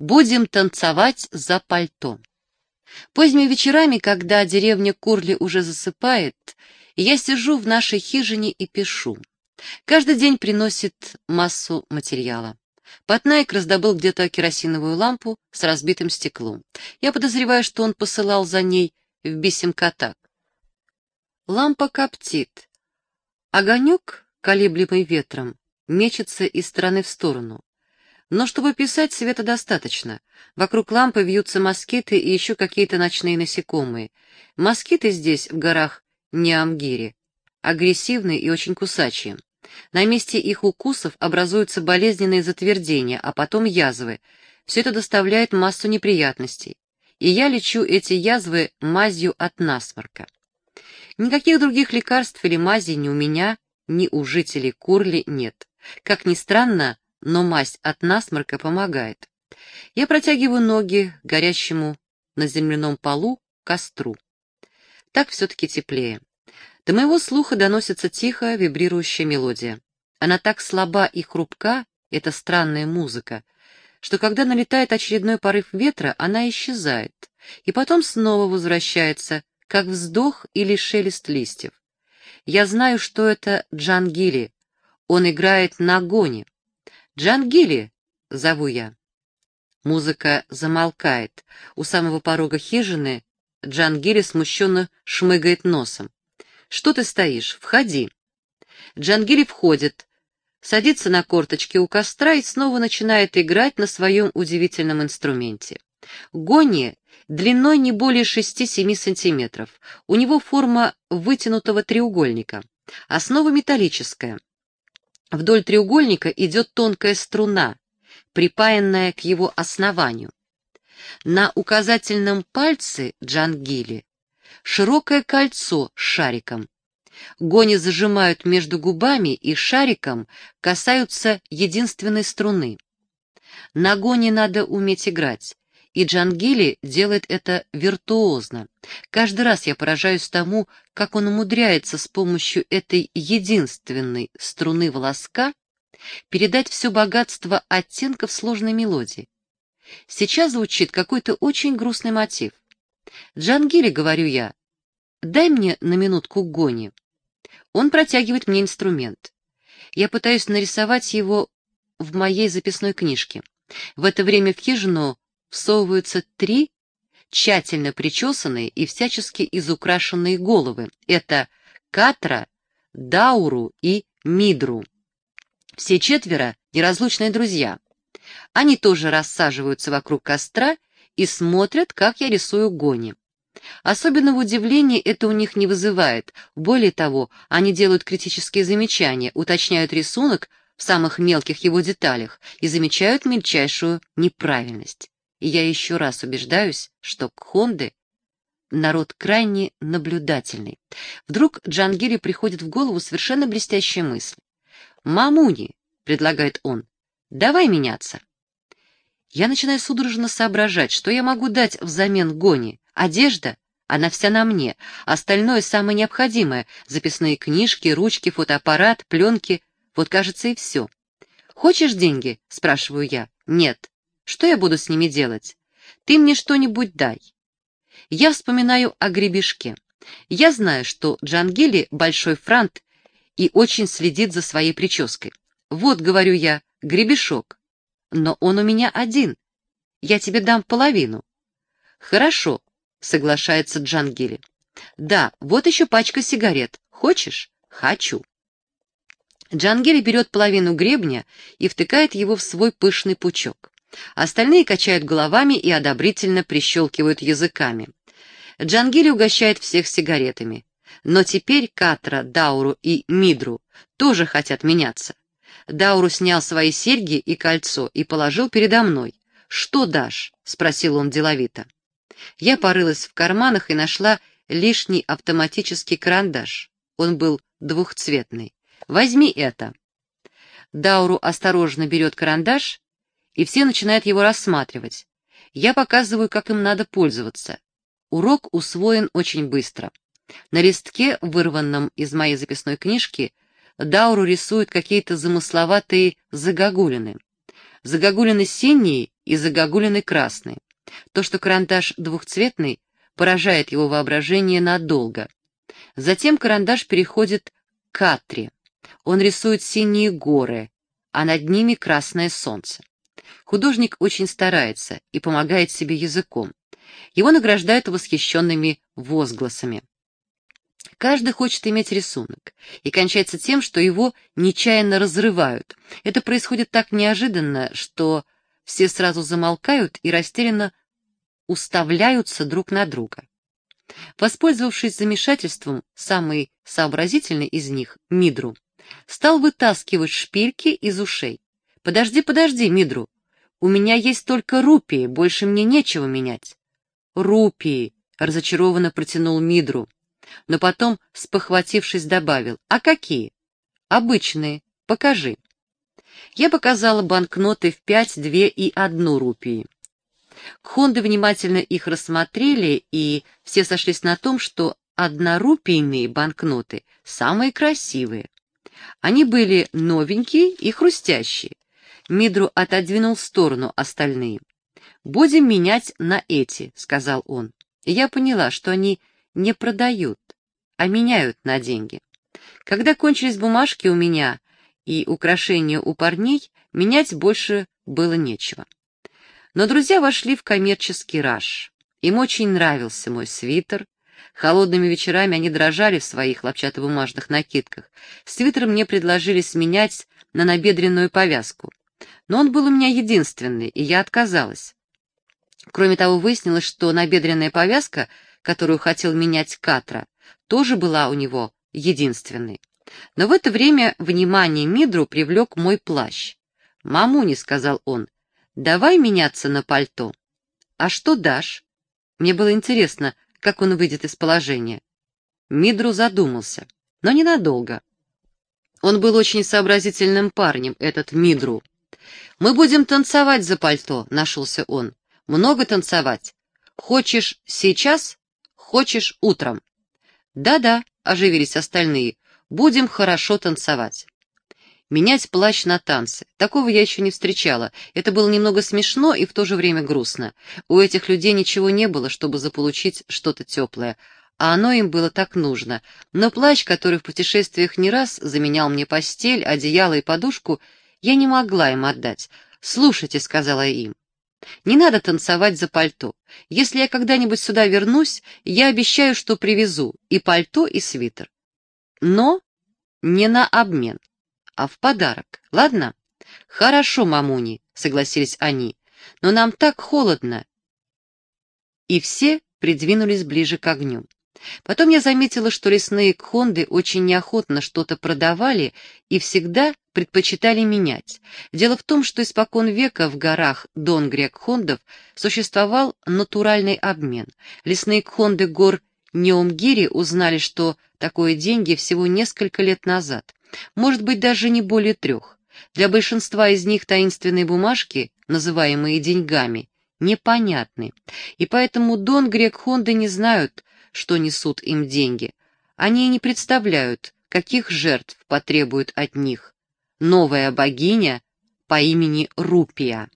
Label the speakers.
Speaker 1: Будем танцевать за пальто. Поздними вечерами, когда деревня Курли уже засыпает, я сижу в нашей хижине и пишу. Каждый день приносит массу материала. Патнайк раздобыл где-то керосиновую лампу с разбитым стеклом. Я подозреваю, что он посылал за ней в Бисемкатак. Лампа коптит. Огонек, колеблемый ветром, мечется из стороны в сторону. Но чтобы писать, света достаточно. Вокруг лампы вьются москиты и еще какие-то ночные насекомые. Москиты здесь, в горах Неамгири, агрессивные и очень кусачие. На месте их укусов образуются болезненные затвердения, а потом язвы. Все это доставляет массу неприятностей. И я лечу эти язвы мазью от насморка. Никаких других лекарств или мазей ни у меня, ни у жителей Курли нет. Как ни странно, но мазь от насморка помогает. Я протягиваю ноги горящему на земляном полу костру. Так все-таки теплее. До моего слуха доносится тихая вибрирующая мелодия. Она так слаба и хрупка, эта странная музыка, что когда налетает очередной порыв ветра, она исчезает, и потом снова возвращается, как вздох или шелест листьев. Я знаю, что это Джангили. Он играет на гоне. «Джангили!» — зову я. Музыка замолкает. У самого порога хижины Джангили смущенно шмыгает носом. «Что ты стоишь? Входи!» Джангили входит, садится на корточки у костра и снова начинает играть на своем удивительном инструменте. Гони длиной не более 6-7 сантиметров. У него форма вытянутого треугольника. Основа металлическая. Вдоль треугольника идет тонкая струна, припаянная к его основанию. На указательном пальце Джангили широкое кольцо с шариком. Гони зажимают между губами и шариком касаются единственной струны. На гони надо уметь играть, и Джангили делает это виртуозно. Каждый раз я поражаюсь тому, как он умудряется с помощью этой единственной струны волоска передать все богатство оттенков сложной мелодии. Сейчас звучит какой-то очень грустный мотив. «Джангили», — говорю я, — «дай мне на минутку гони». Он протягивает мне инструмент. Я пытаюсь нарисовать его в моей записной книжке. В это время в хижину всовываются три тщательно причесанные и всячески изукрашенные головы. Это Катра, Дауру и Мидру. Все четверо — неразлучные друзья. Они тоже рассаживаются вокруг костра и смотрят, как я рисую гони. Особенного удивления это у них не вызывает. Более того, они делают критические замечания, уточняют рисунок в самых мелких его деталях и замечают мельчайшую неправильность. И я еще раз убеждаюсь, что кхонды — народ крайне наблюдательный. Вдруг Джангири приходит в голову совершенно блестящая мысль. «Мамуни», — предлагает он, — «давай меняться». Я начинаю судорожно соображать, что я могу дать взамен Гони. Одежда? Она вся на мне. Остальное самое необходимое — записные книжки, ручки, фотоаппарат, пленки. Вот, кажется, и все. «Хочешь деньги?» — спрашиваю я. «Нет». «Что я буду с ними делать?» «Ты мне что-нибудь дай». Я вспоминаю о гребешке. Я знаю, что Джангели — большой франт и очень следит за своей прической. Вот, говорю я, гребешок но он у меня один. Я тебе дам половину». «Хорошо», — соглашается Джангили. «Да, вот еще пачка сигарет. Хочешь?» «Хочу». Джангили берет половину гребня и втыкает его в свой пышный пучок. Остальные качают головами и одобрительно прищелкивают языками. Джангили угощает всех сигаретами. Но теперь Катра, Дауру и Мидру тоже хотят меняться. Дауру снял свои серьги и кольцо и положил передо мной. «Что дашь?» — спросил он деловито. Я порылась в карманах и нашла лишний автоматический карандаш. Он был двухцветный. «Возьми это». Дауру осторожно берет карандаш, и все начинают его рассматривать. Я показываю, как им надо пользоваться. Урок усвоен очень быстро. На листке, вырванном из моей записной книжки, Дауру рисует какие-то замысловатые загогулины. Загогулины синие и загогулины красные. То, что карандаш двухцветный, поражает его воображение надолго. Затем карандаш переходит к катре. Он рисует синие горы, а над ними красное солнце. Художник очень старается и помогает себе языком. Его награждают восхищенными возгласами. Каждый хочет иметь рисунок, и кончается тем, что его нечаянно разрывают. Это происходит так неожиданно, что все сразу замолкают и растерянно уставляются друг на друга. Воспользовавшись замешательством, самый сообразительный из них, Мидру, стал вытаскивать шпильки из ушей. «Подожди, подожди, Мидру, у меня есть только рупии, больше мне нечего менять». «Рупии», — разочарованно протянул Мидру но потом, спохватившись, добавил, «А какие?» «Обычные. Покажи». Я показала банкноты в пять, две и одну рупии. Кхонды внимательно их рассмотрели, и все сошлись на том, что однорупийные банкноты самые красивые. Они были новенькие и хрустящие. Мидру отодвинул в сторону остальные. «Будем менять на эти», — сказал он. Я поняла, что они не продают, а меняют на деньги. Когда кончились бумажки у меня и украшения у парней, менять больше было нечего. Но друзья вошли в коммерческий раж. Им очень нравился мой свитер. Холодными вечерами они дрожали в своих хлопчатобумажных накидках. Свитер мне предложили сменять на набедренную повязку. Но он был у меня единственный, и я отказалась. Кроме того, выяснилось, что набедренная повязка — которую хотел менять Катра, тоже была у него единственной. Но в это время внимание Мидру привлек мой плащ. «Мамуни», — сказал он, — «давай меняться на пальто». «А что дашь?» Мне было интересно, как он выйдет из положения. Мидру задумался, но ненадолго. Он был очень сообразительным парнем, этот Мидру. «Мы будем танцевать за пальто», — нашелся он. «Много танцевать. Хочешь сейчас Хочешь утром?» «Да-да», — оживились остальные, — «будем хорошо танцевать». Менять плащ на танцы. Такого я еще не встречала. Это было немного смешно и в то же время грустно. У этих людей ничего не было, чтобы заполучить что-то теплое. А оно им было так нужно. Но плащ, который в путешествиях не раз заменял мне постель, одеяло и подушку, я не могла им отдать. «Слушайте», — сказала им, не надо танцевать за пальто. Если я когда-нибудь сюда вернусь, я обещаю, что привезу и пальто, и свитер. Но не на обмен, а в подарок, ладно? Хорошо, мамуни, согласились они, но нам так холодно. И все придвинулись ближе к огню. Потом я заметила, что лесные кхонды очень неохотно что-то продавали и всегда предпочитали менять. Дело в том, что испокон века в горах Донгрек-Хондов существовал натуральный обмен. Лесные кхонды гор Неомгири узнали, что такое деньги всего несколько лет назад, может быть, даже не более трех. Для большинства из них таинственные бумажки, называемые деньгами, непонятны, и поэтому Донгрек-Хонды не знают, что несут им деньги. Они не представляют, каких жертв потребует от них новая богиня по имени Рупия.